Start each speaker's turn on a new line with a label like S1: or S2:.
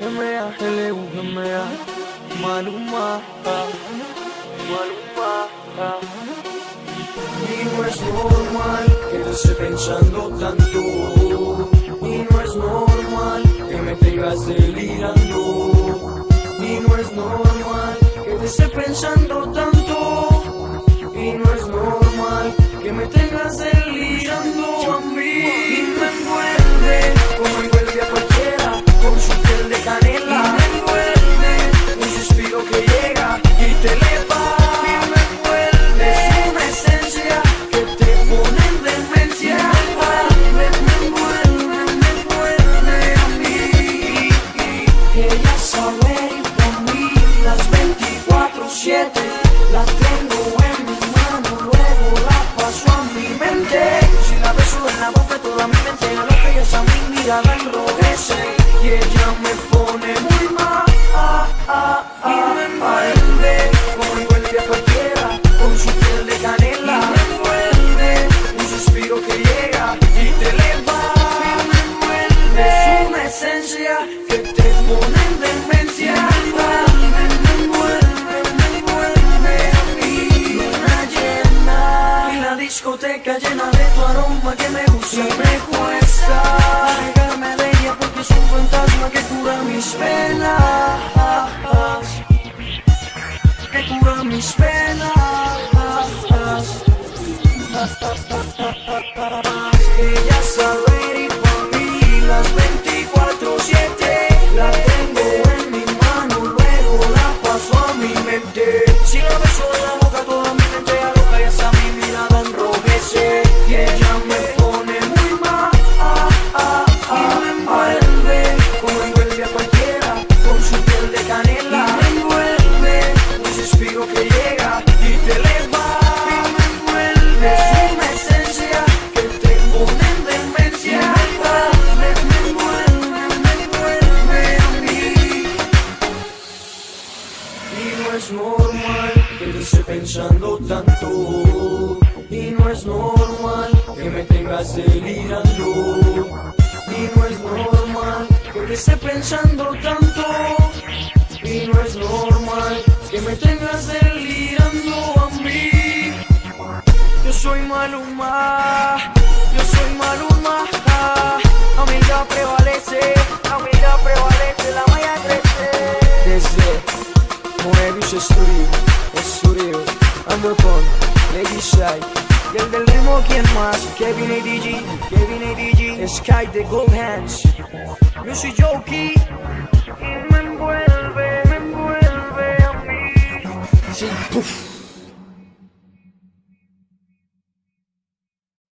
S1: M-A-L-U-M-A Maluma Maluma Y no es normal que te esté pensando tanto Y no es normal que me tengas delirando Y no es normal que te esté pensando tanto Y no es normal que me tengas delirando a mí Y me envuelve como envuelve 24-7 La tengo en mi mano, luego la paso a mi mente. Si la beso en la boca toda mi mente aloca y esa mi mirada enrojece. Y ella me pone muy mal. Y me envuelve discoteca llena de tu aroma que me gusta. Y me cuesta alejarme de ella porque es un fantasma que cura mis penas. Que cura mis penas. Ella sabe es normal que te esté pensando tanto. Y no es normal que me tengas delirando Y no es normal que te esté pensando tanto. Y no es normal que me tengas delirando a mí. Yo soy Maluma, Moebius Studio, Studio, Underpon, Lady Shy Y el del ritmo, ¿quién más? Kevin ADG, Kevin ADG Sky de Gold Hands. Soy Jokey. Y me envuelve, me envuelve a mí. Sí, puf